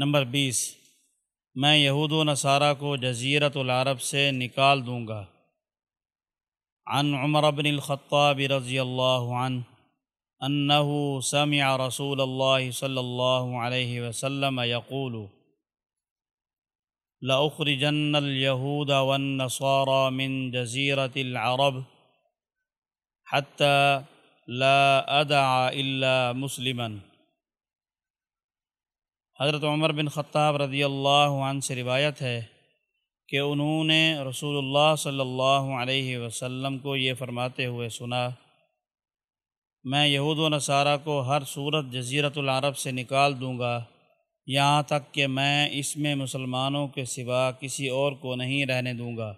Number بیس، میں یہود و نصارہ کو جزیرت العرب سے نکال دوں گا۔ عن عمر بن الخطاب رضی اللہ عنہ انه سمع رسول اللہ صلی اللہ علیہ وسلم يقول لأخرجن اليهود والنصارى من جزيرة العرب حتى لا أدع إلا مسلما۔ حضرت عمر بن خطاب رضی اللہ عنہ سے روایت ہے کہ انہوں نے رسول اللہ صلی اللہ علیہ وسلم کو یہ فرماتے ہوئے سنا، میں یہود و نصارہ کو ہر صورت جزیرت العرب سے نکال دوں گا، یہاں تک کہ میں اس میں مسلمانوں کے سوا کسی اور کو نہیں رہنے دوں گا۔